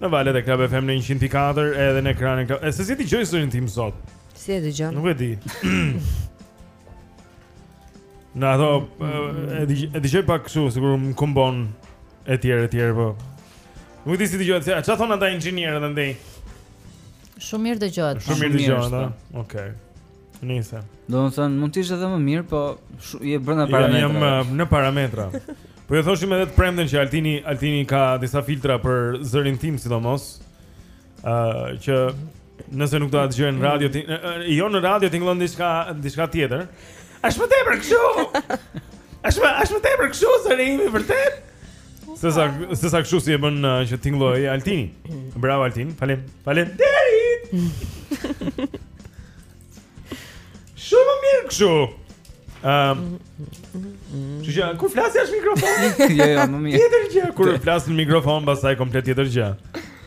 Në valët e Club FM në 104 edhe në ekranin Club. E se si dëgjoj zë tim sot? Si e dëgjon? Nuk e di. Në ato, e dëgjoj pak kështu, sikur më kumbon e tjerë, e tjerë, po. Nuk e di si dëgjohet, a ça thonë ata inxhinierët andej? Shumë mirë dëgjohet. Shumë mirë dëgjohet, po? Okej. Nëse. Domethënë mund të ishte edhe më mirë, po je brenda parametrave. Jam uh, në parametra. Po ju thoshim edhe të premten që Altini Altini ka disa filtra për zërin tim sidomos. ë uh, që nëse nuk do ta dëgjojnë në radio, ti, jo në radio tingëllon diçka diçka tjetër. Është më tepër kështu. Është më është më tepër kështu zëri im i vërtetë. Sesa sesa kështu si e bën uh, të tingëllojë Altini. Bravo Altin. Falem. Faleminderit. Shumë mirë kështu. Ehm. Ju jeni kur flisni në mikrofon? Jo, jo, më mirë. Tjetër gjë kur flas në mikrofon, pastaj komplet tjetër gjë.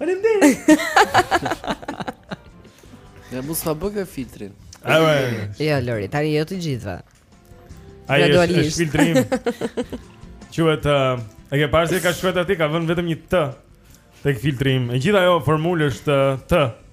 Faleminderit. Na bëj dhe ne filtrin. Jo, Lori, tani jo të gjithëve. Ai është filtrim. Quhet, uh, e ke parë se ka shkruar aty, ka vënë vetëm një T tek filtrim. E gjithë ajo formulë është uh, T.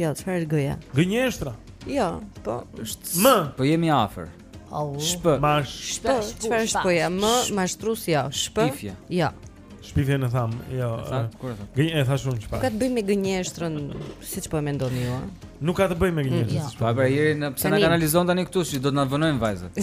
Jo, çfarë është gëja? Gënjeshtra. Jo, po është M. Po jemi afër. Au. Shp. Mash. Shp. Çfarë është gëja? M, mashtrues jo. Shp. Shpifje. Jo. Shpifje e thamë, jo. Sa kur e thamë? Gënje e thashë unë çfarë? Ka të bëjë me gënjeshtrën, siç po e mendoni ju, a? Nuk ka të bëjë me gënjeshtrën. Mm, jo. Po pra njeri pse na kanalizon tani këtu si do të na vënojnë vajzat.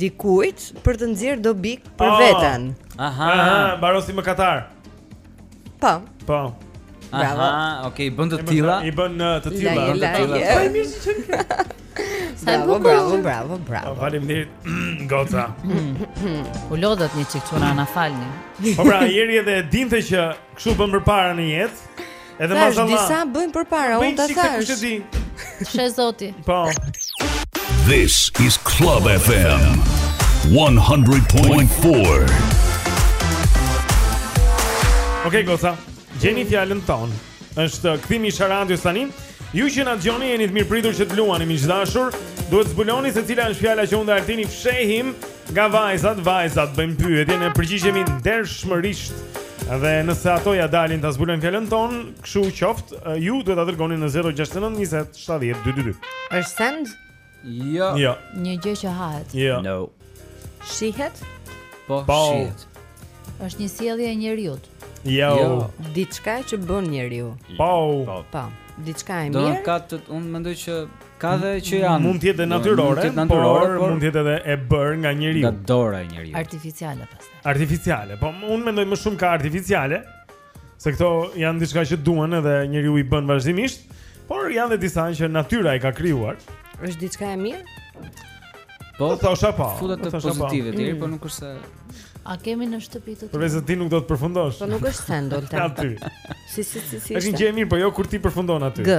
dikujt për të nxjerrë dobi për oh. veten. Aha, Aha mbaron si mëkatar. Po. Po. Bravo. Aha, okay, bën të tilla. I bën uh, të tilla, bën të tilla. Sa i mirë që ke. Bravo, bravo, bravo, bravo. Faleminderit, goca. U lodhët një çik çuna na falni. Po pra, njeri edhe dinte që kështu bën përpara në jetë. Edhe mashalla. Disa bëjnë përpara, unë ta thashë. She zoti. Po. This is Club FM 100.4. Okej, goca. Gjeni fjalën tonë. Është kthimi i Sharadës tani. Ju që na dëgjoni jeni të mirëpritur që të luani miq të dashur. Duhet të zbuloni se cila është fjala që unë dhe Altini fshehim Nga vajzat, vajzat bëjnë pyetje ne përgjigjemi ndershmërisht. Dhe nëse ato ia dalin ta zbulojnë fjalën tonë, kshu qoftë, ju duhet ta dërgoni në 069 20 70 222. Është send? Jo. Jo. Një gjë që hahet. Jo. No. Shihet? Po, po. shihet. Është një sjellje e njeriu. Jo. jo. Diçka që bën njeriu. Po. Po. po. Diçka e mirë. Do ka të unë mendoj që Ka dhe që janë mund të jetë natyrore, por mund të jetë edhe e bërë nga njeriu. Nga dora e njeriut. Artificiale pastaj. Artificiale, po unë mendoj më shumë ka artificiale, se këto janë diçka që duan edhe njeriu i bën vazhdimisht, por janë edhe disa që natyra i ka krijuar. Është diçka e mirë? Po, do thosha po. Futet të pozitive deri, por nuk është se A kemi në shtëpi të tij? Përveç se ti nuk do të përfundosh. Po nuk është sendol ta. Si si si si. Është një gjë e mirë, po jo kur ti përfundon aty. G.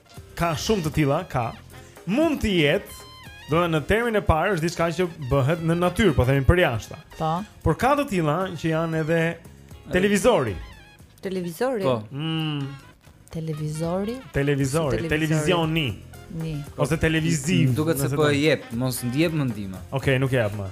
Ka shumë të tilla, ka. Mund të jetë, do në termin e parë është diçka që bëhet në natyrë, po themi për jashtë. Po. Por ka të tilla që janë edhe televizori. Televizori. Po. Mm. Televizori. Televizori, televizioni. Ni. Ose televiziv. Duket se po e jep, mos jep më ndihmë. Okej, okay, nuk e jap më.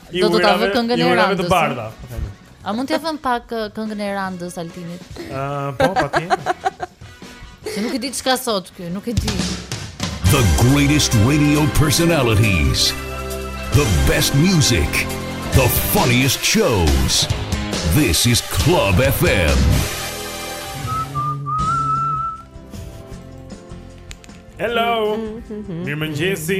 Do ta vë këngën e Randës. Po A mund t'ia vëmë pak këngën e Randës Altinit? Ëh, po, patjetër. Se nuk e di ç'ka sot ky, nuk e di. The greatest radio personalities. The best music. The funniest shows. This is Club FM. Hello. Mm-hmm. Mirë mëngjesi.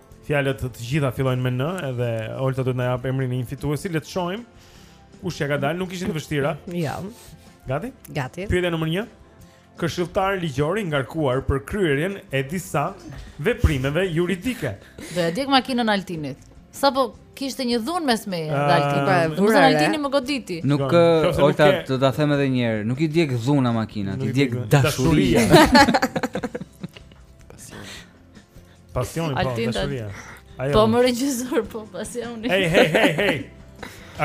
Fjalët të gjitha fillojnë me N edhe Olta do të na jap emrin e një fituesi. Le të shohim kush ja ka dalë, nuk ishin të vështira. Jo. Gati? Gati. Pyetja numër 1. Këshilltar ligjor i ngarkuar për kryerjen e disa veprimeve juridike. Do ja djeg makinën Altinit. Sapo kishte një dhunë mes meje dhe Altinit. Pra, Nuk e vura re. Altini më goditi. Nuk Shkon, ë, nëse nuk Olta ke- do ta them edhe një herë, nuk i djeg dhuna makinat, i djeg dashuria. Pasioni po, dashuria. Ajo. Po më regjisor po pasioni. Hey, hey, hey, hey.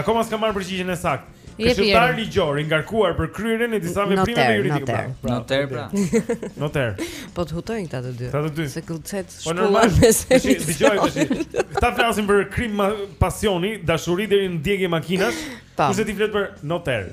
Akoma s'kam marrë përgjigjen e saktë. Këshilltar ligjor i ngarkuar për kryerjen e disa veprimeve juridike. Noter, pra. Noter. Po të hutojnë këta të dy. Këta të dy. Se kullcet po, shkolla me se. Dëgjo tash. Këta flasin për krim pasioni, dashuri deri në djegie makinash. Kurse ti flet për noter.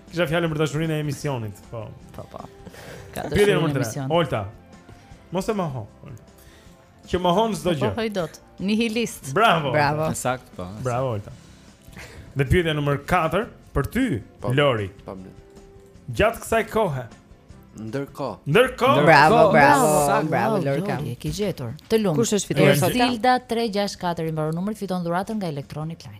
Kisha fjalën për dashurinë e emisionit, po. Po po. Ka dashurinë e emisionit. Olta. Mos e moho. Që mohon çdo po, gjë. Mohoj dot. Nihilist. Bravo. Bravo. Saktë, po. Bravo Olta. Dhe pyetja numër 4 për ty, po, Lori. Po. Gjatë kësaj kohe. Ndërkohë. Ndërkohë. Bravo, bravo. Bravo Lori kam. E ke gjetur. Të lumtë. Kush është fituesi sot? Silda 364 i mbaron numrin, fiton dhuratën nga Electronic Line.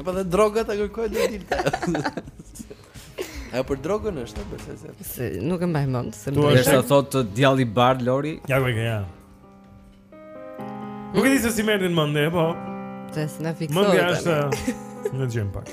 Epo dhe droga ta kërkoj do dilte Ajo për drogën është, apo se se Se nuk e mbaj mend se Si thotë djalli bardhë Lori Ja ku e ke ja Nuk e di se si mbahen mend, e po Të e si na fiksohet Mëndi është Në gjemë pak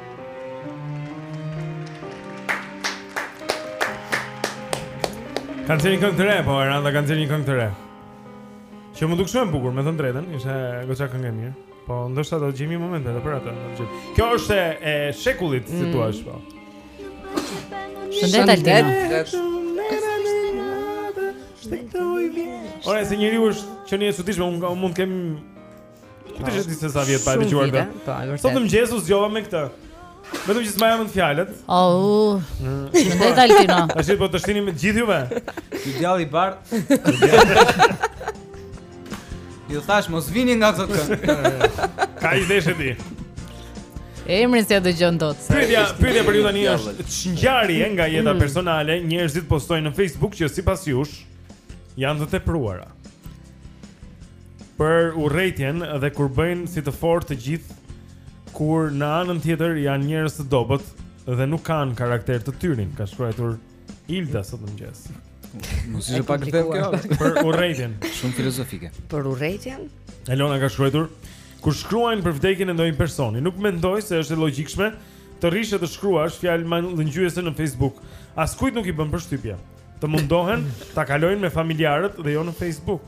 Ka nxjerrë një këngë të re, po Eranda ka nxjerrë një këngë të re Që m'u duk shumë e bukur, me thënë të drejtën, ishte goxha këngë e mirë Po, ndoshta do gjejmë moment edhe për atë Kjo është e shekullit, si thua ti, po Shëndet, Altino Shëndet, Altino Ora, se një është që s'diskutohet, unë mund të kem Nuk e di se sa vjet pa e dëgjuar këtë. Po, e vërtetë. Sot në mëngjes u zgjova me këtë. Vetëm që s'ia mbaj mend fjalët. Oh. Në dhe Altino. A shqit po të shtini me gjithë juve? Ju djalë i bardhë. Ju thashë, mos vini nga të të Ka i zeshe ti. Emrin s'ja dëgjon dot. Pyetja, pyetja për ju tani është ç'ngjarje nga jeta mm. personale, njerëzit postojnë në Facebook që sipas jush janë të tepruara. Për urrejtjen dhe kur bëjnë si të fortë të gjithë, kur në anën tjetër janë njerëz të dobët dhe nuk kanë karakter të tyrin, ka shkruajtur Ilda sot në mëngjes. Mos ishte pak kjo për urrejtjen, shumë filozofike. Për urrejtjen? Elona ka shkruajtur Kur shkruajnë për vdekjen e ndonjë personi, nuk mendoj se është e logjikshme të rrish e të shkruash fjalë mallëngjyese në Facebook. Askujt nuk i bën përshtypje. Të mundohen ta kalojnë me familjarët dhe jo në Facebook.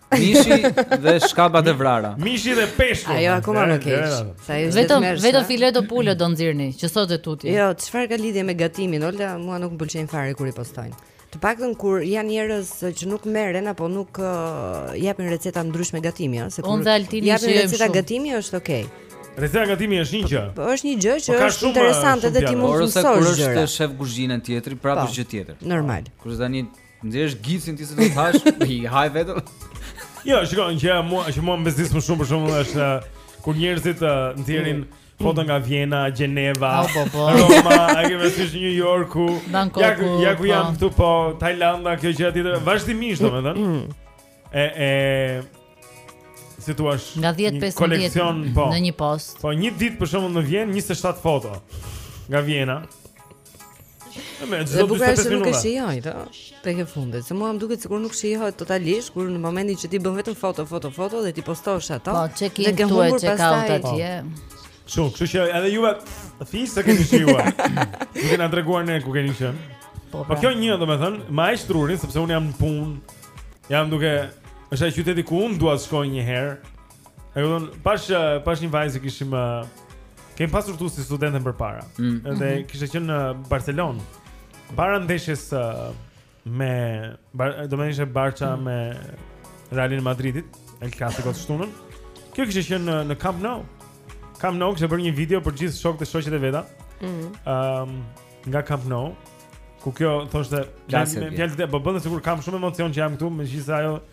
Mishi dhe shkabat e vrara. Mishi dhe peshku. Ajo akoma më keq. Sa ajo vetëm vetëm fileto pule do nxirrni, që sot e tutje. Jo, çfarë ka lidhje me gatimin? Olga, mua nuk më pëlqen fare kur i postojnë. Të paktën kur janë njerëz që nuk merren apo nuk uh, japin receta të ndryshme gatimi, ëh, se kur japin receta gatimi është okay. Receta gatimi është një gjë. Po është një gjë që po është interesante dhe ti mund të mësosh gjëra. Ose kur është shef kuzhine tjetri, prapë po, është gjë tjetër. Normal. Kur tani Nxjerr gicin ti se do të hash, e haje vetëm. Jo, shiko, që mua, që mua më bezdis më shumë për shembull është kur njerëzit uh, nxjerrin mm. foto nga Vjena, Gjenevë, oh, po, po. Roma, ai më thësh New Yorku. Ja ku ja ku po. jam këtu po Tajlanda, kjo gjë aty vazhdimisht domethënë. Mm. E e si thua nga 10 15 koleksion po, në një post. Po një ditë për shembull në Vjenë 27 foto nga Vjena. Ëmë, çdo pesë minuta. Nuk e shijojnë tek e fundit. Se mua më duket sikur nuk shijohet totalisht kur në momentin që ti bën vetëm foto, foto, foto dhe t'i postosh ato. Po, çek in këtu e çek out atje. Shumë, kështu që edhe ju vetë thjesht s'e keni shijuar. Na keni treguar ne ku keni qenë. Po, po pra. kjo një, domethënë, më ha trurin sepse unë jam në punë. Jam duke, është ai qyteti ku unë dua të shkoj një herë. E kupton, pash pash një vajzë që kishim kemi pasur këtu si studente përpara. Mm. Dhe mm -hmm. kishte qenë në Barcelonë. Para ndeshjes me bar, domethënë Barça mm. me Realin e Madridit, El Clasico të shtunën. Kjo kishte qenë në, në Camp Nou. Camp Nou, kishte bërë një video për gjithë shokët e shoqet e veta. Ëm mm -hmm. um, nga Camp Nou ku kjo thoshte me fjalë të po bënte sikur kam shumë emocion që jam këtu, megjithëse ajo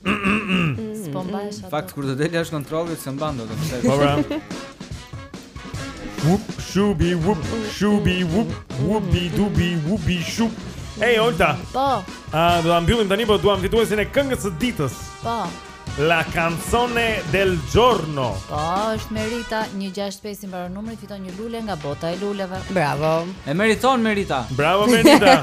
S'po mbash atë. Fakti kur të del jashtë kontrollit s'e mban dot. Po bra. Wup shubi wup shubi wup wupi dubi wupi shup. Ej Olta. Po. A do ta mbyllim tani po duam fituesin e këngës së ditës. Po. La canzone del giorno. Po, është Merita 165 i mbaron numri, fiton një lule nga bota e luleve. Bravo. E meriton Merita. Bravo Merita.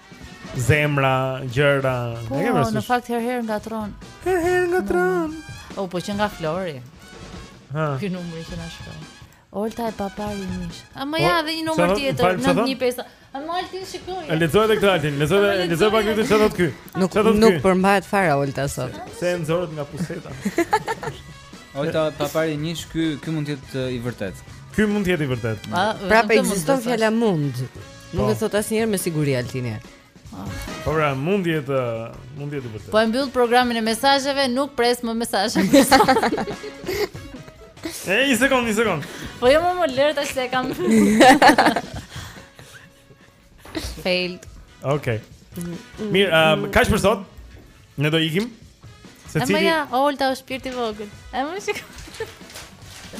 Zemra, gjëra, po, e ke parasysh? Po, në fakt herë herë ngatërron. Herë herë ngatërron. O po qe nga Flori. Ha. Ky numri që na shkruan. Olta e paparë, ish mis. Ama po, ja dhe një numër tjetër, 915. Ama Altin shiko. E lexoj edhe këtë Altin, lexoj edhe lexoj pak këtë çfarë thotë ky. Nuk nuk përmbahet fare Olta sot. S'e nxorët nga puseta. Olta e paparë, ish mis, ky ky mund të jetë i vërtetë. Ky mund të jetë i vërtetë. Pra ekziston fjala mund. Nuk e thotë asnjëherë me siguri Altini. Po pra, mund të jetë, mund të jetë e vërtetë. Po e mbyll programin e mesazheve, nuk pres më mesazhe. Ej, një sekond, një sekond. Po jo më më lër tash se e kam. Failed. Okej. Okay. Mirë, um, kaq për sot? Ne do ikim. Se cili... Ama ja, Olta është shpirt i vogël. Ama shiko.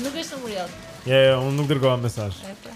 Nuk është shumë e drejtë. Jo, jo, unë nuk dërgova mesazh. Po.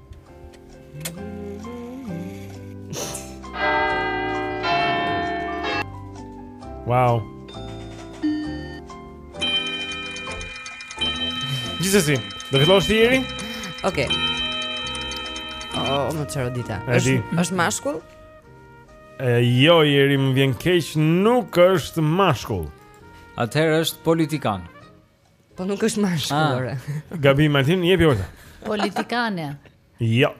Wow. Gjithsesi, do fillosh ti Jeri? Okej. Okay. Oh, më çfarë dita? Është është mashkull? E jo, Jeri më vjen keq, nuk është mashkull. Atëherë është politikan. Po nuk është mashkull ah. ore. Gabim Martin, jepi Olta. Politikane. Jo.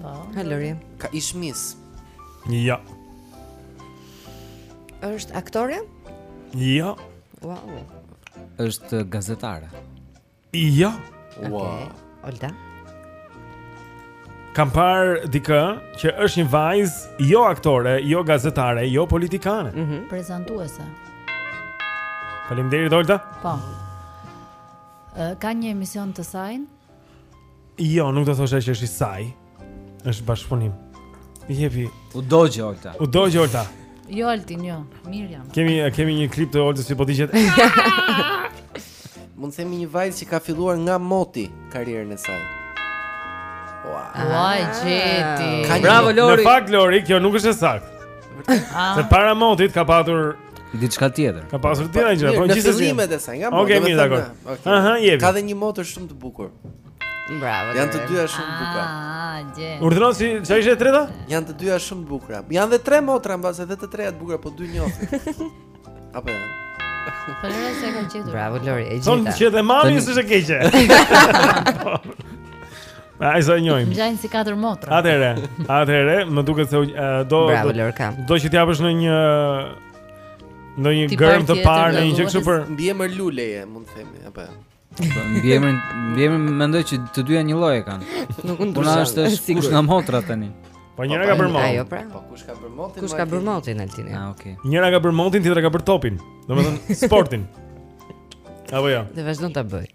Po. Halori. Ish mis. Jo. Është aktore? Jo. Wow. Është gazetare. Jo. Okej. Okay. Olta. Kam parë deri këtu që është një vajzë jo aktore, jo gazetare, jo politikane. Mhm. Mm Prezantuese. Faleminderit Olta. Po. Ka një emision të sajin Jo, nuk do thosha që është i saj. Është bashkëpunim. I jepi. U dogje Olta. U dogje Olta. Jo Altin, jo. Mirë jam. Kemi kemi një klip të Oltës që po digjet. Mund të themi një vajzë që ka filluar nga moti karrierën e saj. Ua, wow. E gjeti. Bravo Lori. Në fakt Lori, kjo nuk është e saktë. Se para motit ka patur Diçka tjetër. Ka pasur tjera gjëra, po gjithsesi. Në fillimet e saj, nga moti. Okej, mirë, dakor. Aha, jepi. Ka dhe një motër shumë të bukur. Bravo. Janë të dyja shumë të bukura. Ah, gje. Urdhëro, si çfarë ishte e treta? Janë të dyja shumë të bukura. Janë dhe tre motra mbase dhe të treja të bukura, po dy njoh. Apo jo. Pa lëre se e ka gjetur. Bravo Lori, e gjeta. S'thonë që dhe mami s'është e keqe. Aq sa njohim. Ngjajnë si katër motra. Atëre, atëre, më duket se uh, do Bravo, Lori. Do që t'japësh në një në një gërmë të parë në një gjë kështu për mbiemër luleje, mund të themi, apo jo. Po, mbiemrin, mbiemrin mendoj që të dyja një lloj e kanë. Nuk ndryshon. Po në është, është kush nga motra tani. Po njëra ka bërë motin. Pra. Po kush ka bërë motin? Kush ka bërë motin Altini? Ah, okay. Njëra ka bërë motin, tjetra ka bërë topin. Domethënë sportin. Apo jo. Dhe vazhdon ta bëjë.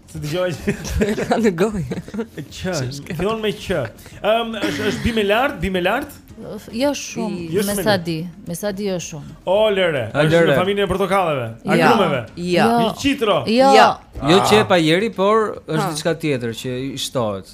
Se të dëgjoj që ka në gojë Që, fillon me q, um, është, është bimë e lartë, bimë e lartë? Jo shumë, jo me sa di, me sa di jo shumë O, lëre, është në familjen e portokalleve, agrumeve jo. Jo, qitro jo. Jo. Jo që e pa jeri, por është diçka tjetër që i shtohet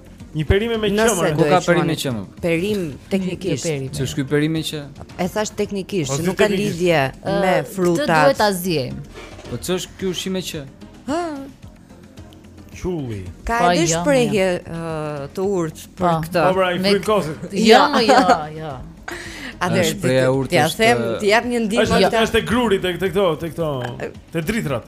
Një perime me q-në. Nëse ka perime me q-në. Perim teknikisht. Ç'është ky perim me q? E thashë teknikisht, po, nuk ka lidhje me frutat. Këtë duhet ta gjejmë. Po ç'është ky ushqim me q? Ha. Qulli. Ka po, edhe jo, shprehje jo. të urtë për po. këtë. Po pra, i frikacakut. Jo, jo, jo. A dhe t'ia them, t'i jap një ndihmë. Është është e grurit tek këto, tek këto. Te drithërat.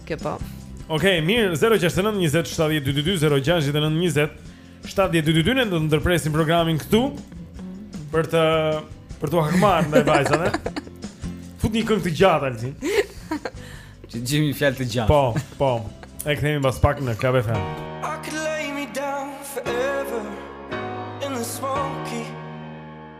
Kjo po. Okej, okay, mirë, 069 20 70 222 069 20 70 222 ne do të ndërpresim programin këtu për të për t'u hakmarrë ndaj vajzave. Fut një këngë të gjatë Altin. Që t'gjejmë një fjalë të gjatë. Po, po. E kthehemi pas pak në Club FM. I could lay me down forever in the smoky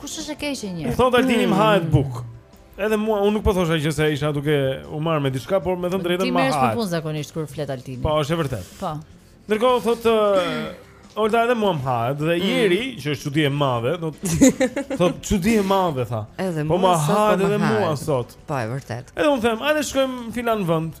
Kush është e keqe njëri? Thotë Altini më hahet bukë. Edhe mua unë nuk po thosha që se isha duke u marrë me diçka, por me thënë të drejtën më hahet. Ti më shyfyn zakonisht kur flet Altini. Po, është e vërtetë. Po. Ndërkohë thotë Olta edhe mua më hahet dhe mm. Jeri që është çudi e madhe, thotë thotë çudi e madhe tha. Edhe po mua po më hahet edhe mua sot. Po e vërtetë. Edhe unë them, hajde shkojmë filan vend.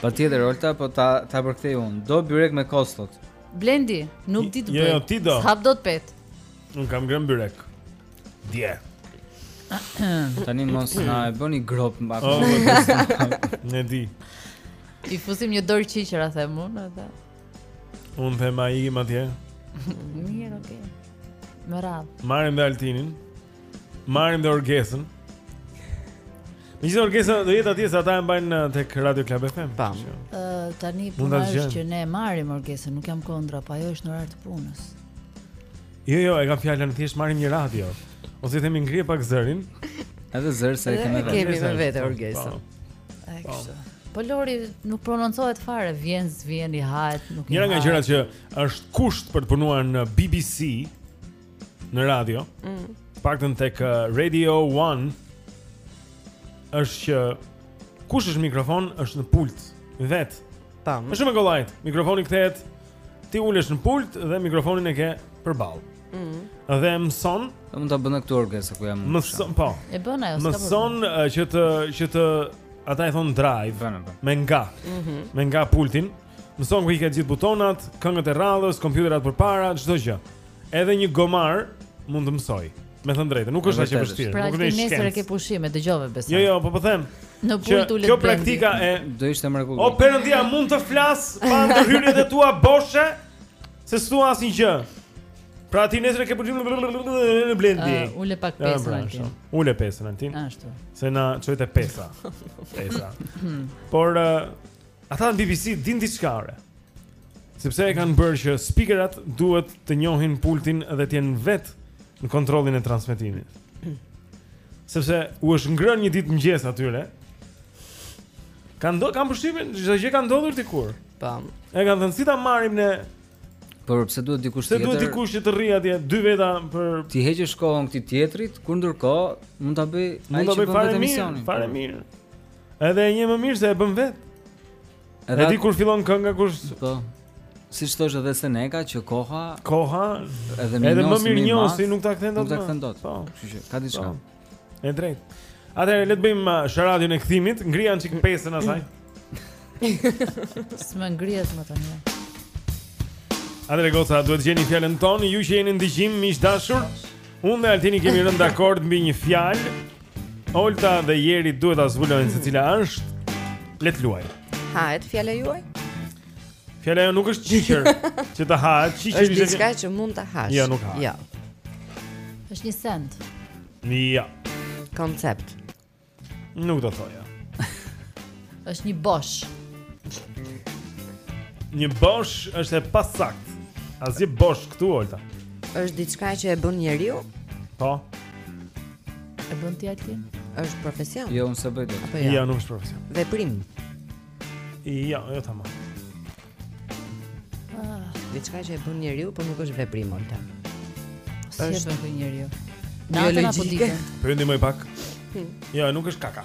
Pa tjetër Olta, po ta ta përkthej unë. Do byrek me kos sot. Blendi, nuk di të, jo, bëj. Jo, ti do. Hap dot pet. Un kam ngrën byrek. Dje. Tani mos na e bëni grop mba. Oh, e di. I fusim një dorë qiqra them un atë. Un them ikim atje. Mirë, okay. Me radhë. Marrim dhe Altinin. Marrim dhe Orgesën Në gjithë Orgesa do jetë atje se ata e mbajnë uh, tek Radio Club FM. Tamam. Ë tani puna është që ne marrim Orgesën, nuk jam kundra, po ajo është në orar të punës. Jo, jo, e kam fjalën thjesht marrim një radio. Ose i themi ngrije pak zërin. Edhe zëre se e kemi vetë. Kemi me vete Orgesën. Ai kështu. Po Lori nuk prononcohet fare, vjen, vjen i hahet, nuk i. Njëra nga gjërat që është kusht për të punuar në BBC në radio, mm. paktën tek uh, Radio 1 është që kush është në mikrofon është në pult vet. Tamam. Është më e kollajt. Mikrofoni kthehet ti ulesh në pult dhe mikrofonin e ke përballë. Mm. Dhe mëson, mund ta bëjë këtu Orgesa ku jam. Mëson, po. E bën ajo. Mëson që të që të ata i thon drive. Bën, bën. Me nga, mm -hmm. Me nga pultin. Mëson ku i ke gjithë butonat, këngët e radhës, kompjuterat përpara, çdo gjë. Edhe një gomar mund të mësoj. Me thënë drejtë, nuk është aq e vështirë. Pra, ti nesër e ke pushim, e dëgjove besoj. Jo, jo, po po them. Në punë tu le Kjo praktika e do ishte e mrekullueshme. O Perëndia, mund të flas pa ndërhyrjet e tua boshe? Se s'thua asnjë gjë. Pra ti nesër ke pushim Blendi. Uh, ule pak pra, pesën ja, Altin. Ule pesën Altin. Ashtu. Se na çojti pesa. Pesa. Hmm. Por uh, Ata në BBC din diçka ore. Sepse e kanë bërë që speakerat duhet të njohin pultin dhe të jenë vet në kontrollin e transmetimit. Sepse u është ngrënë një ditë mëngjesi atyre. Kanë do kanë përshtypjen çdo gjë ka ndodhur dikur. Tamam. Po. E kanë thënë si ta marrim ne Por pse duhet dikush tjetër? Se duhet dikush që të rri atje dy veta për t'i heqësh shkollën këtij tjetrit, kur ndërkohë mund ta bëj ai që bën vetë emisionin. Fare mirë. Edhe një më mirë se e bën vet. E di ti kur fillon kënga kush po. Siç thoshte edhe Seneka që koha koha edhe më, edhe mirënjohësi nuk ta kthen dot. Nuk ta kthen dot. Po, kështu që ka diçka. Po. E drejt. Atëherë le të bëjmë uh, sharadën e kthimit, ngrije një çik pesën asaj. S'më ngrihet më tani. Atëherë goca duhet gjeni fjalën tonë, ju që jeni në dëgjim miq të dashur. Unë dhe Altini kemi rënë dakord mbi një fjalë. Olta dhe Jeri duhet ta zbulojnë se cila është. Le të luajmë. Hahet fjala juaj? Fjala jo nuk është qiqër që të hahet, qiqër është diçka që mund ta hash. Jo, nuk hahet. Jo. Është një send. Jo. Koncept. Nuk do thoja. Është një bosh. Një bosh është e pasaktë. Asgjë bosh këtu Olta. Është diçka që e bën njeriu? Po. E bën ti atë? Është profesion. Jo, unë s'e bëj dot. Jo? jo, nuk është profesion. Veprim. Jo, jo tamam. Ah, diçka që e bën njeriu, por nuk është veprim Olta. Si e bën njeriu? Natën apo ditën? Prindi më pak. Hm. Jo, nuk është kaka.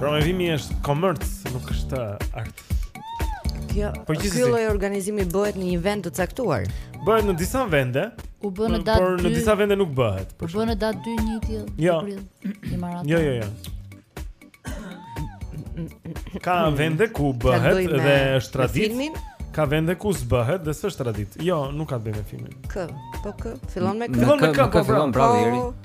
Promovimi është komerc, nuk është art. Kjo, po ky lloj organizimi bëhet në një vend të caktuar. Bëhet në disa vende. U bën në datë 2. Por në disa vende nuk bëhet. U bën në datë 2 një ditë. Jo. Jo, jo, jo. Ka hmm. vende ku bëhet dhe është traditë. Ka vende ku s'bëhet dhe s'është traditë. Jo, nuk ka të bëjë me filmin. K, po k, fillon me k. Fillon me k, po, po fillon bravo Jeri.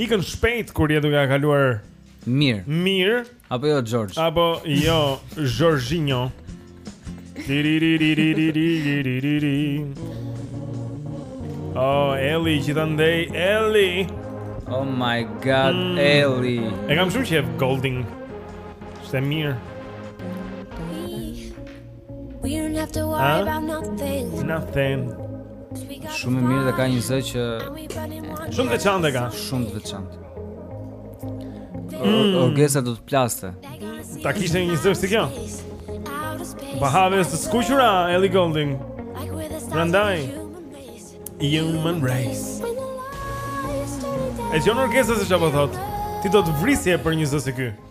ikën shpejt kur je duke e kaluar mirë. Mirë. Apo jo George. Apo jo Jorginho. Oh, Eli, që të ndej, Eli Oh my god, mm. Eli E kam shumë qejf Goulding Shte mirë We don't have to worry about nothing. Nothing. Shumë mirë dhe ka një zë që shumë të veçantë ka, shumë të veçantë. Mm. Orgesa do të plaste. Ta kishte një zë si kjo. Bahaves të skuqura Ellie Goulding. Prandaj Human Race. E gjen Orgesa siç sapo thotë Ti do të vrisje për një zë si ky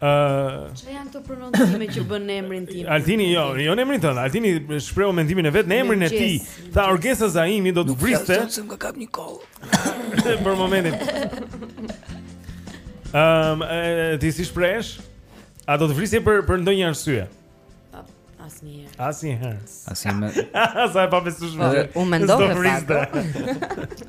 Ëh, uh, çfarë janë këto prononcime që bën në emrin tim? Altini, jo, jo në emrin tënd. Altini shprehu mendimin e vet në emrin e tij. Tha Orgesa Zaimi do të vriste. Nuk jam se më kap një kollë. Për momentin. Ehm, um, ti si shprehesh? A do të vrisje për për ndonjë arsye? Asnjëherë. Asnjëherë. Asnjëherë. Sa e pabesueshme. Unë mendoj se.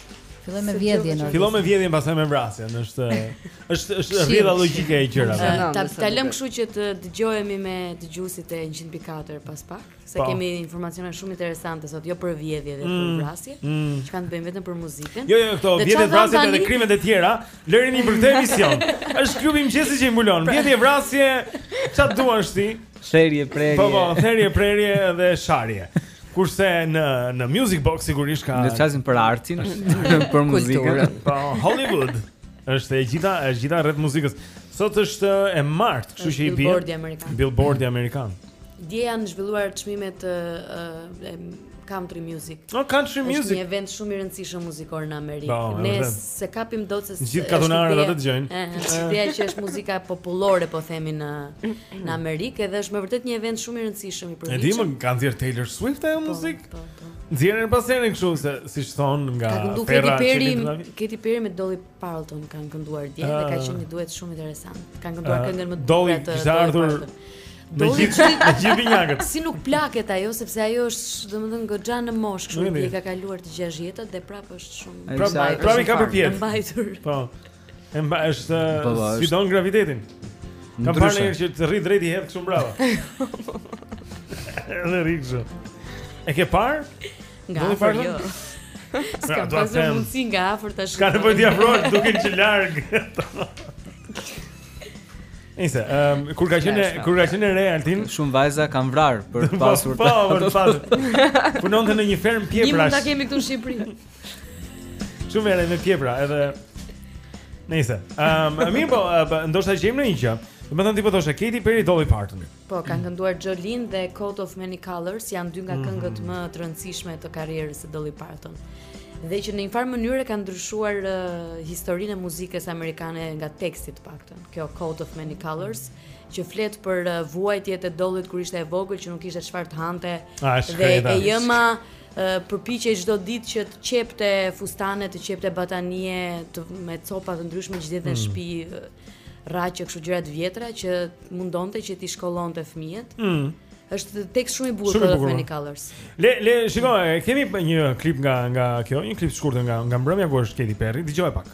Filloj me vjedhjen. Filloj me vjedhjen, pastaj me vrasjen. Është është është rrjedha logjike e gjërave. Ta ta lëmë kështu që të dëgjohemi me dëgjuesit e 104 pas pak, se po. kemi informacione shumë interesante sot, jo për vjedhje dhe për mm. vrasje, mm. që kanë të bëjnë vetëm për muzikën. Jo, jo, këto vjedhje vrasje dhe krime të tjera, lërini për këtë emision. Është klubi i mëngjesit që i mbulon. Pra. Vjedhje vrasje, çfarë duan ti? Serie prerje. Po, po, serie prerje dhe sharje. Kurse në në Music Box sigurisht ka Ne flasim për artin, për muzikën. Po Hollywood është gjitha, është gjitha rreth muzikës. Sot është e martë, kështu që i bie Billboardi amerikan. Billboardi amerikan. Dje janë zhvilluar çmimet e country music. Oh, country music. Është një event shumë i rëndësishëm muzikor në Amerikë. Ba, ne s'e kapim dot se gjithë katunarët atë dëgjojnë. Është ideja që është muzika popullore, po themi në në Amerikë edhe është me vërtet një event shumë i rëndësishëm i provincës. Edhe ka nxjerr Taylor Swift ajo po, muzikë. Po, po. Nxjerrin pas herën kështu se siç thon nga Ferra Katy Perry, Katy Perry me Dolly Parton kanë kënduar dje dhe ka ah. qenë një duet shumë interesant. Kanë kënduar ah, këngën më të bukur të Dolly Parton. Do të thotë gjithë binjakët. Si nuk plaket ajo sepse ajo është domethënë goxha në moshë, kështu që i ka kaluar të gjashtëdhjetat dhe prapë është shumë. Prapë prapë ka përpjetë. Mbajtur. Po. E mba është po, po, sfidon është... gravitetin. Kam parë një që të rrijë drejt i hedh kështu mbrapa. Edhe rikjo. E ke parë? Nga do të jo. S'ka pasur mundësi nga afër ta shoh. S'ka nevojë të afrohesh, duken që larg. Nice, ehm, kur ka qenë kur ka qenë e re Altin, shumë vajza kanë vrarë për të po, pasur. Po, për të pasur. Punonte në një fermë pjeprash. Ne mund ta kemi këtu në Shqipëri. Shumë vjen me pjepra, edhe Nice. Ehm, um, mirë po, uh, ndoshta gjejmë në një gjë. Domethënë ti po thoshe Katy Perry Dolly Parton. Po, kanë kënduar Jolene dhe Coat of Many Colors, janë dy nga mhm. këngët mm -hmm. më të rëndësishme të karrierës së Dolly Parton. Dhe që në një farë mënyrë kanë ndryshuar uh, historinë e muzikës amerikane nga teksti të paktën. Kjo Coat of Many Colors që flet për uh, vuajtjet e Dollyt kur ishte e vogël që nuk kishte çfarë të hante. Ah, dhe e ëma Përpiqej çdo ditë që të qepte fustane, të qepte batanije, të me copa të ndryshme gjithë ditën në mm. shtëpi, rraqe kështu gjëra të vjetra që mundonte që t'i shkollonte fëmijët. Mm. Është tekst shumë i bukur Coat of Many Colors. Le le shiko, kemi një klip nga nga kjo, një klip i shkurtër nga nga mbrëmja ku është Katy Perry, dëgjoje pak.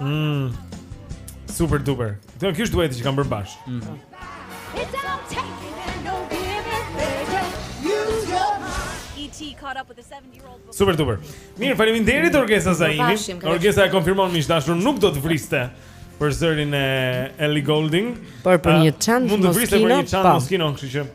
Mm. Super duper. Kjo ky është dueti që kanë bërë bashkë. Mm. Super duper. Mirë, faleminderit Orgesa Zaimi. Orgesa e konfirmon miq të dashur, nuk do të vriste për zërin e Ellie Goulding. Por për një çantë mund të vriste për një çantë Moschino, kështu që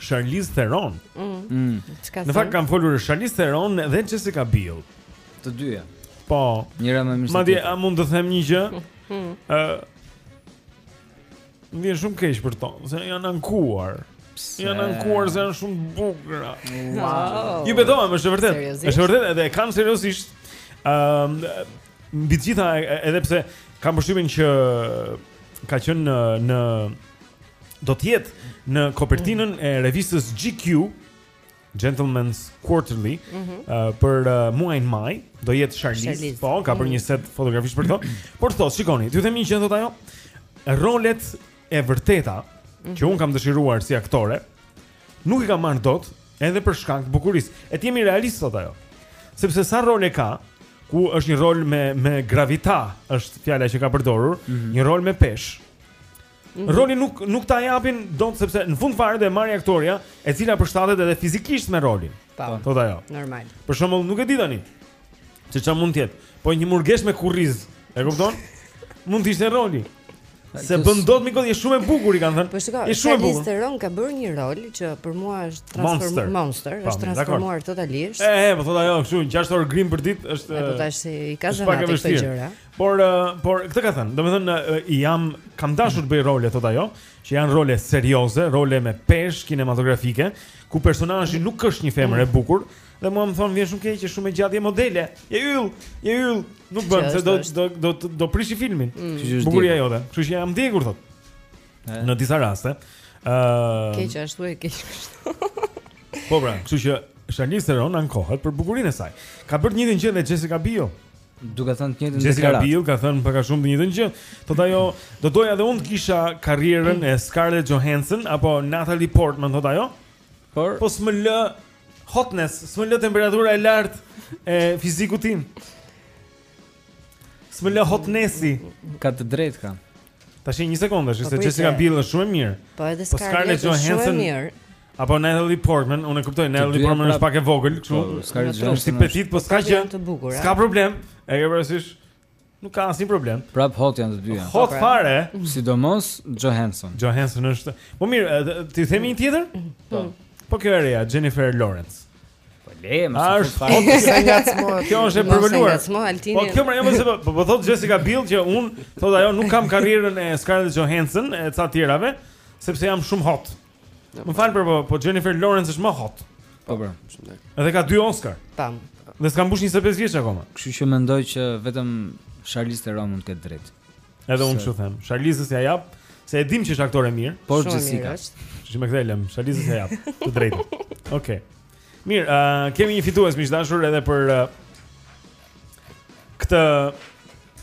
Charlize Theron. Mm. Çka? Në fakt kanë folur Charlize Theron dhe Jessica Biel. Të dyja. Po. Njëra më mirë. Madje a mund të them një gjë? Hmm. Ë Më vjen shumë keq për to, se janë ankuar. Janë ankuar se janë shumë të bukura. Ju betohem, është e vërtetë. Është e vërtetë edhe e kanë seriozisht. Ëm Mbi të gjitha edhe pse kam përshtypjen që ka qenë në, në do të jetë në kopertinën e revistës GQ Gentleman's Quarterly mm -hmm. uh, për uh, muajin maj do jetë Charlize, po ka bërë mhm. një set fotografish për këto. Por thotë, shikoni, t'ju them një gjë thotë ajo, rolet e vërteta mm -hmm. që unë kam dëshiruar si aktore Nuk i kam marrë dot, edhe për shkak të bukurisë. E të jemi realistë thotë ajo. Sepse sa role ka, ku është një rol me me gravita, është fjala që ka përdorur, mm -hmm. një rol me peshë. Mm -hmm. Roli nuk nuk ta japin dot sepse në fund fare do e marri aktorja, e cila përshtatet edhe fizikisht me rolin. Po. Thotë ajo. Normal. Për shembull, nuk e di tani. Se çfarë mund të jetë? Po një murgeshë me kurriz. E kupton? Mund të ishte roli. S'e bën dot mi kot, je shumë e bukur i kanë thënë. Po shikoj, je shumë e bukur. Theron ka bërë një rol që për mua është transformuar Monster, është po, transformuar totalisht. E, e, po thotë ajo, kështu 6 orë grim për ditë është. Po tashi i ka zanat këto gjëra. Por por këtë ka thënë, domethënë jam kam dashur të bëj role thotë ajo, që janë role serioze, role me peshë kinematografike, ku personazhi nuk është një femër e bukur, mm Dhe mua më thonë na vjen shumë keq, je shumë e gjatë, je modele. Je yll, je yll, nuk bën se do do do do, do prishë filmin. Mm. Bukuria jote. Kështu që jam djegur thotë. Në disa raste. Ëh. Uh, keq ashtu e keq kështu. po pra, kështu që Charlize Theron ankohet për bukurinë e saj. Ka bërë të njëjtën gjë me Jessica Biel. Duke thënë të njëjtën gjë. Jessica Biel ka thënë pak a shumë të njëjtën gjë. Thotë ajo, do doja edhe unë të kisha karrierën e Scarlett Johansson apo Natalie Portman thotë ajo. Por po s'më lë Hotness, s'më lë temperatura e lartë e fizikut tim. S'më lë hotnessi. Ka të drejtë ka. Tashi një sekondë, është po, se Jessica Biel është shumë e mirë. Po edhe po Scarlett Johansson shumë e mirë. Apo Natalie Portman, unë e kuptoj, Natalie Portman është pak e vogël, kështu. Po, Scarlett Johansson është petit, po s'ka gjë. S'ka problem. E ke parasysh? Nuk ka asnjë problem. Prap hot janë të dyja. Hot pra. fare. Sidomos Johansson. Johansson është. Po mirë, të themi një tjetër? Po. Po kjo e reja Jennifer Lawrence. Po le, më shumë fare. Është hot se ngacmon. Kjo është e përvëluar. Po kjo më, jo se po, po po thotë Jessica Biel që unë thotë ajo nuk kam karrierën e Scarlett Johansson e ca tjerave, sepse jam shumë hot. Më fal për po, po Jennifer Lawrence është më hot. Po pra. Edhe ka dy Oscar. Tam. Dhe s'ka mbushur 25 vjeç akoma. Kështu që mendoj që vetëm Charlize Theron mund të ketë të drejtë. Edhe unë kështu them. Charlize-s ia jap, se e dim që është aktore e mirë. Po Jessica. Ju më kthej lëm, Charlize-s ia jap. Të drejtë. Okej. Okay. Mirë, uh, kemi një fitues miq të dashur edhe për uh, këtë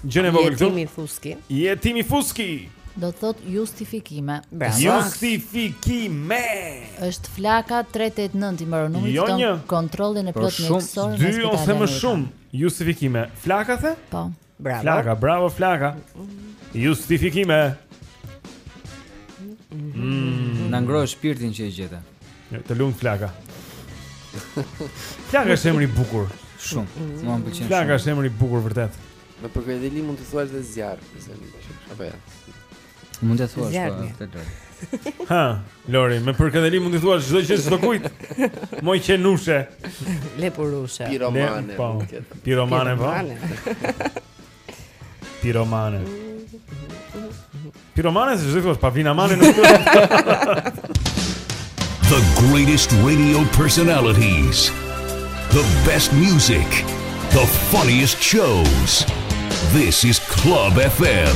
gjënë e vogël këtu. Jetimi Fuski. Jetimi Fuski. Do të thot justifikime. Bravo. Justifikime. Është flaka 389 i mbaron numri ajo fiton kontrollin e plot mjekësor. Dy ose më shumë justifikime. Flaka the? Po. Bravo. Flaka, bravo Flaka. Justifikime. Mm. Na ngroi shpirtin që e gjeta. Të lumtë Flaka. Flaka është emër i bukur. Shumë. Mua më pëlqen. Flaka është emër i bukur vërtet. Me përkëdheli mund të thuash dhe zjarr, pse më pëlqen. Apo ja. Mund të thuash po këtë lojë. Ha, Lori, me përkëdheli mund të thuash çdo gjë çdokujt. Moj qenushe. Lepurushe. Piromane. Po. Piromane po. Piromane. Piromane se çdo kush pa vina mane nuk. The greatest radio personalities. The best music. The funniest shows. This is Club FM.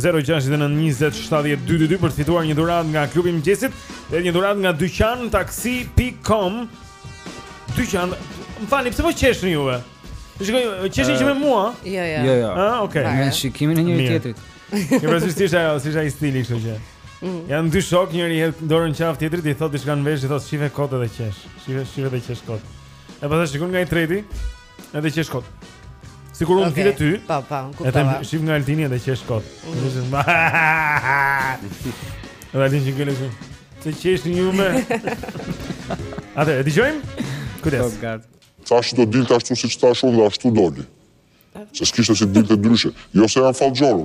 0692070222 për të fituar një dhuratë nga klubi i mëngjesit dhe një dhuratë nga dyqan taksi.com. Dyqan, më falni, pse po qeshni juve? Shikoj, qeshni gjë me mua? Jo, jo. Jo, jo. Ah, okay. Me shikimin e njëri tjetrit. Ke parasysh ti si si ai stili kështu që. Mhm. Janë dy shokë, njëri i hedh dorën qafë tjetrit, i thotë diçka në vesh, i thotë shife kot edhe qesh. Shife, shife dhe qesh kot. E pastaj shikon nga i treti, Edhe qesh kot. Sikur unë okay. ty. Po, po, kuptova. Edhe shif nga Altini edhe qesh kot. Nisën. Mm. Edhe Altini që gjelë shumë. Të qesh një me. Atë, e dëgjojmë? Kujdes. Po, gati. Thashë do dilte ashtu siç thashë unë dhe ashtu doli. Se s'kishte si dilte ndryshe. Jo se janë fallxhorë.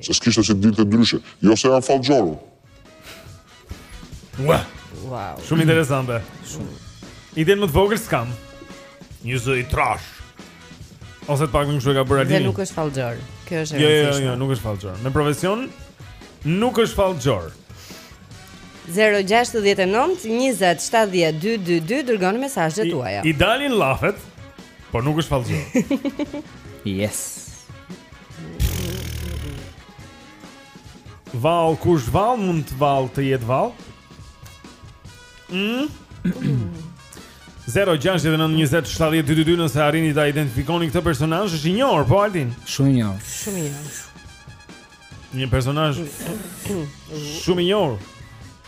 Se s'kishte si të dilte ndryshe. Jo se jam fallxhor unë. Ua. Wow. Shumë interesante. Shumë. Idenë më të vogël s'kam. Një zë i trashë. Ose të paktën kështu e ka bërë Altini. Dhe nuk është fallxhor. Kjo është e rëndësishme. Jo, jo, jo, nuk është fallxhor. Me profesion nuk është fallxhor. 0-6-19-27-12-22 Dërgoni mesazhet tuaja I dalin llafet Por nuk është fallxhor Yes Vallë, kush vallë mund të vallë të jetë vallë? Mm? 0-6-9-27-22 nëse arrini ta identifikoni këtë personazh është i njohur, po Altin? Shumë i njohur Shumë i njohur Një personazh Shumë i njohur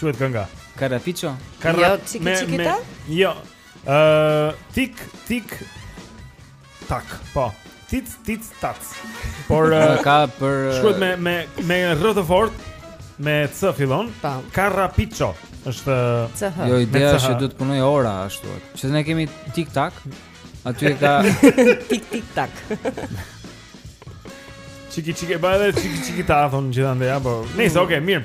Quhet kënga. Karrapiço. Karra... Jo, çiki çiki ta? Jo. Ë, uh, tik tik tak. Po. Tic tic tac. Por uh, ka për Shkruhet me me me rr të fort me c fillon. Po. Karrapiço është CH. Jo, ideja është që duhet të punojë ora ashtu. Që ne kemi tik tak. Aty e ka tik tik tak. Çiki çiki ba edhe çiki çiki ta thonë gjithandej apo. Nice, mm. okay, mirë.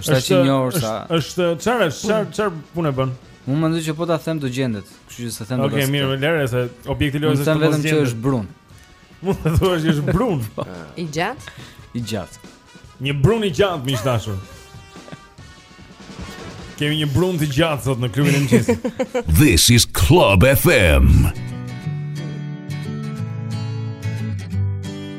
Është aq i njohur sa. Është çfarë është? Çfarë çfarë punë bën? Unë mendoj që po ta them do të gjendet, kështu që s'e them dot. Okej, mirë, lëre se objekti i lojës është vetëm që është brun. Mund të thuash që është brun. I gjatë? I gjatë. Një brun i gjatë miq të dashur. Kemi një brun të gjatë sot në klubin e mëngjesit. This is Club FM.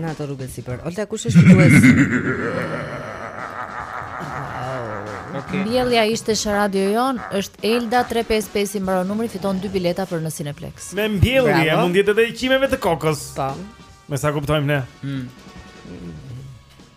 Në ato rrugët si për Olta kush është fitues? Okay. Mbjellja ishte shëradio, jonë, është Elda 355 i mbaron numri, fiton 2 bileta për në Cineplex. Me mbjellje, e mund të jetë edhe e qimeve të kokës. Ta. Po. Me sa kuptojmë ne. Mm.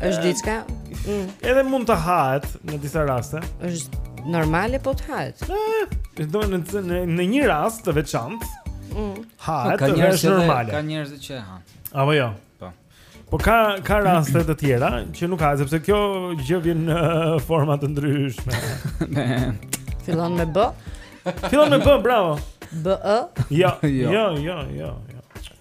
Është diçka. Mm. Edhe mund të hahet në disa raste. Është normale po të hahet. Ëh, po në në, në një rast të veçantë. Mm. Hahet, ka njerëz që normale. Ka njerëz që e han. Apo jo. Po. Po ka ka raste të tjera që nuk hahet sepse kjo gjë vjen në forma të ndryshme. Fillon me B. Fillon me B, bravo. B E? Jo, jo, jo, jo. jo.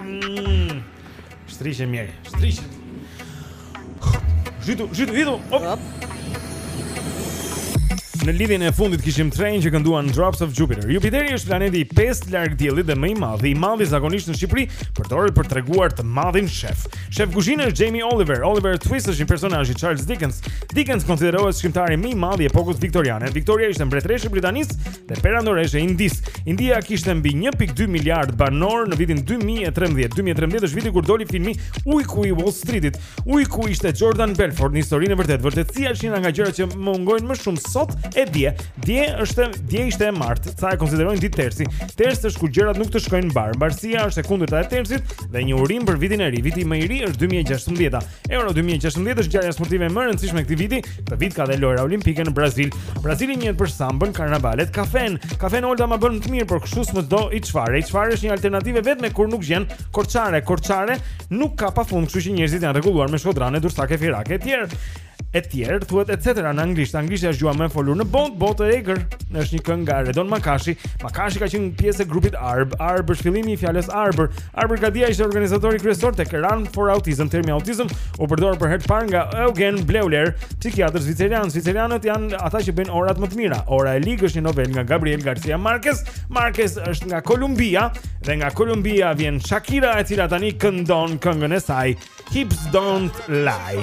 Mm. Shtrije mirë, shtrije. Zhytu, zhytu, zhytu. Hop. Hop. Në lidhjen e fundit kishim Train që kënduan Drops of Jupiter. Jupiteri është planeti i pestë larg diellit dhe më i madh. I madhi zakonisht në Shqipëri përdoret për të treguar të madhin shef. Shef kuzhine është Jamie Oliver. Oliver Twist është një personazh i Charles Dickens. Dickens konsiderohet shkrimtari më i madh i epokës viktoriane. Victoria ishte mbretëreshë e Britanisë dhe perandoreshë e Indisë. India kishte mbi 1.2 miliard banorë në vitin 2013. 2013 është viti kur doli filmi Ujku i Wall Streetit. Ujku ishte Jordan Belfort në historinë e vërtetë. Vërtetësia është një nga gjërat që mungojnë më shumë sot e dje. Dje është dje ishte e martë, ca e konsiderojnë ditë tersi. Tersi është kur gjërat nuk të shkojnë mbarë. Mbarësia është e kundërta e tersit dhe një urim për vitin e ri. Viti më i ri është 2016. Euro 2016 është ngjarja sportive më e rëndësishme e këtij viti Këtë vit ka dhe lojëra olimpike në Brazil Brazili njihet për sambën, karnavalet, kafen Kafen Olta ma bën më të mirë, por kështu s'më do. Hiç fare Hiç fare është një alternativë vetëm kur nuk gjen Korçare, korçare nuk ka pafund Kështu që njerëzit janë rregulluar me shkodrane, durrsake, fierake e tjerë E tjerë thuhet et cetera në anglisht Anglishtja është gjuha më e folur në botë, Botë e egër është një këngë nga Redon Makashi Makashi ka qenë pjesë e grupit Arb Arb është fillimi i fjalës Arbër Arbër Kadia ishte organizatori kryesor tek Run for Autism. Termi autizëm u përdor për herë të parë nga Eugen Bleuler, psikiatër zvicerian. Zvicerianët janë ata që bëjnë orat më të mira. Ora e ligë është një novelë nga Gabriel Garcia Marquez. Marquez është nga Kolumbia dhe nga Kolumbia vjen Shakira e cila tani këndon këngën e saj Hips Don't Lie.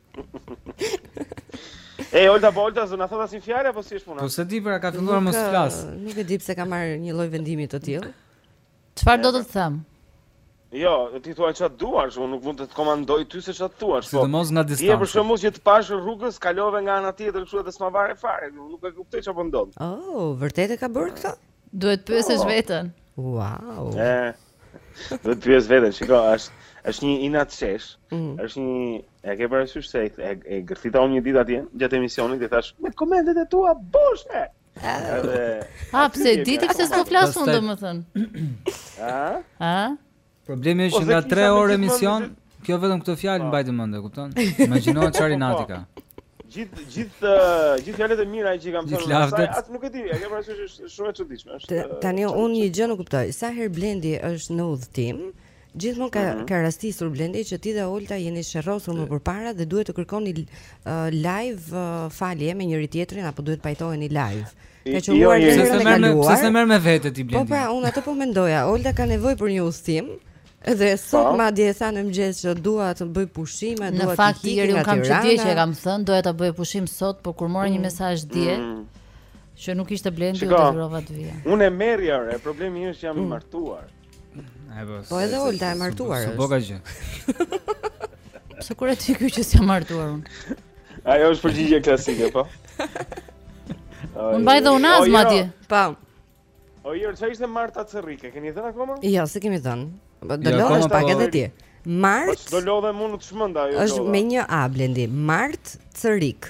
Ej, Olta, po Olta, s'do na thotë asnjë fjalë apo si është puna? Po se di pra ka filluar mos flasë. Nuk e di pse ka marrë një lloj vendimi të tillë. Çfarë do të të them? Jo, ti thuaj çfarë duash, unë nuk mund të të komandoj ty se çfarë thua. Po. Sidomos nga distanca. Ti për shakull që të pashë rrugës, kalove nga ana tjetër kështu edhe s'ma vare fare, nuk e kuptoj çfarë po ndodh. Oh, vërtet e ka bërë këtë? Duhet pyesësh oh. veten. Wow. E, duhet pyesë veten, shiko, është është një inatçeshë, mm -hmm. është një e ke parasysh se e, e, e gërthita unë një ditë atje gjatë emisionit dhe thashë me komentet e tua boshe. Edhe A pse di ti pse s'po flas unë domethën? A? A? Problemi është që nga 3 orë emision, kjo vetëm këtë fjalë po. mbajti mend, e kupton? Imagjino çfarë inati ka. Gjithë gjithë gjithë fjalët e mira që kam thënë, asaj as nuk e di, ajo pra është shumë e çuditshme, është. Tani unë një gjë nuk kuptoj, sa herë Blendi është në udhëtim, Gjithmonë ka mhm. ka rastisur Blendi që ti dhe Olta jeni sherrosur më përpara dhe duhet të kërkoni uh, live uh, falje me njëri-tjetrin apo duhet pajtoheni live. Ka qëlluar jo, verën e kaluar. Pse s'e merr me vete ti blendi? Po pra, unë atë po mendoja. Olta ka nevojë për një udhëtim. Dhe sot po. madje e thashë në mëngjes që dua të bëj pushime Në fakt Tieri unë kam që dje që e kam thënë Doja të bëj pushim sot Por kur mora një mm. mesazh dje mm. Që nuk ishte Blendi Shiko, u detyrova të vija Unë e merrja re Problemi është jam i mm. martuar Ai po. Po edhe Olta e martuar. Po s'ka gjë. Pse kujton ti ky që s'jam martuar unë? Ajo është përgjigje klasike, po. Unë baj dhe unazë madje. Pa. O, Tieri, ç'ishte Marta Cërrike? S'e keni dhënë akoma? Jo, s'e kemi dhënë. Po, do lodhesh pak po- edhe ti. Mart... Po, do lodhe mu në të shmënda. Është me një A, Blendi. Mart Cërrik.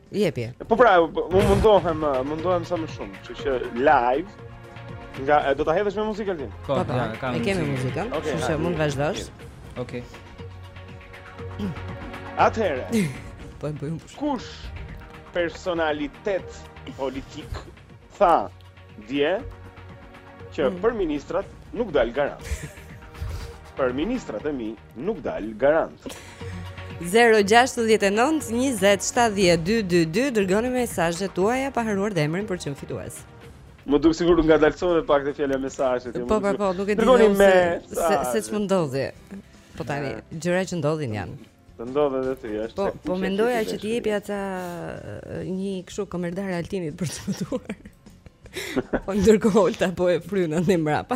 Jepi. Po pra, unë mundohem, mundohem sa më shumë, kështu që live ja do ta hedhësh me muzikën ti. Po, po, ja, kam. E kemi muzikën, okay, kështu që mund të vazhdosh. Okej. Okay. Atëherë. po e bëjmë. Kush personalitet politik tha dje që mm. për ministrat nuk dal garant. për ministrat e mi Nuk dal garant. 0692070222 dërgoni mesazhet tuaja pa harruar dhe emrin për të qenë fitues. Më duket sikur ngadalësove pak te fjala mesazhet. Jo, po po po, nuk e di. Dërgoni me se se ç'më ndodhi. Po tani, gjëra që ndodhin janë. Të ndodh edhe ty ashtu. Po, po mendoja që t'i jepja atë një kështu komerdar Altinit për të notuar. Po ndërkohë ta po e fryn atë mbrapa.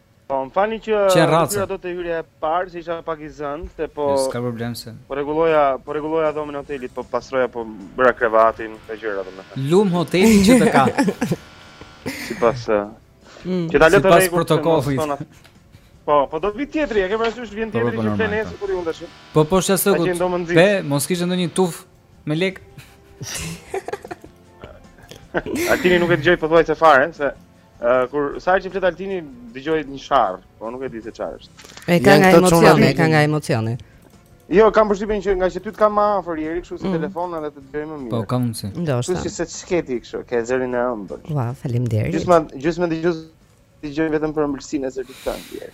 Po, më falni që detyrë do të hyrja e parë, se isha pak i zënë, se po... Jo, s'ka problem se... Po rregulloja, po rregulloja dhomën e hotelit, po pastroja, po bëja krevatin, këto gjëra domethënë. Lum hoteli që të ka. Sipas... Mm. Që ta lë të rregullt... Sipas protokollit. Po, po do vijë tjetri, e ke parasysh vjen po, po, tjetri po, që flen nesër kur i ulësh. Po po sha sot. Pe, mos kish ndonjë tufë me lekë. Altinin nuk e dëgjoj pothuajse fare, se Kur sa herë që flet Altini dëgjoj një sharrë, po nuk e di se çfarë është. E ka nga emocioni, ka nga emocioni. Jo, kam përshtypjen që ngaqë ty të kam më afër Jeri, kështu si mm. telefon edhe të dëgjoj më mirë. Po ka mundësi. Ndoshta. Kështu si se çketi kështu, ke zërin e ëmbël. Ua, faleminderit. Gjysma, gjysma dëgjoj dëgjoj vetëm për ëmbëlsinë e zërit tënd Jeri.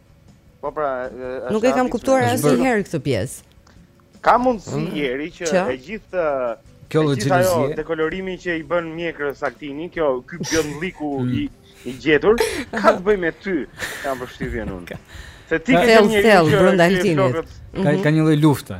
Po pra, nuk e kam kuptuar asnjëherë këtë pjesë. Ka mundësi mm. Jeri që, që e gjithë kjo lë gjithë ky dekolorimi që i bën mjekrës Altini, kjo ky bjondllëku mm. i i gjetur, ka të bëjë me ty. Kam përshtypjen unë. Se ti ke një thellë brenda Altinit. Ka ka një lloj lufte.